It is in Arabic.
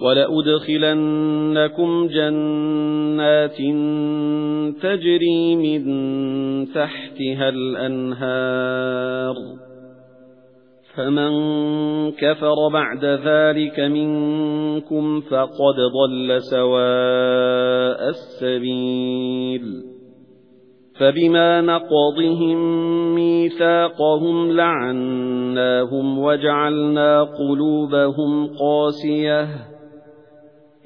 وَلَأُدْخِلَنَّكُمْ جَنَّاتٍ تَجْرِي مِن تَحْتِهَا الْأَنْهَارُ. فَمَن كَفَرَ بَعْدَ ذَلِكَ مِنكُمْ فَقَدْ ضَلَّ سَوَاءَ السَّبِيلِ. فَبِمَا نَقْضِهِم مِّيثَاقَهُمْ لَعَنَّاهُمْ وَجَعَلْنَا قُلُوبَهُمْ قَاسِيَةً.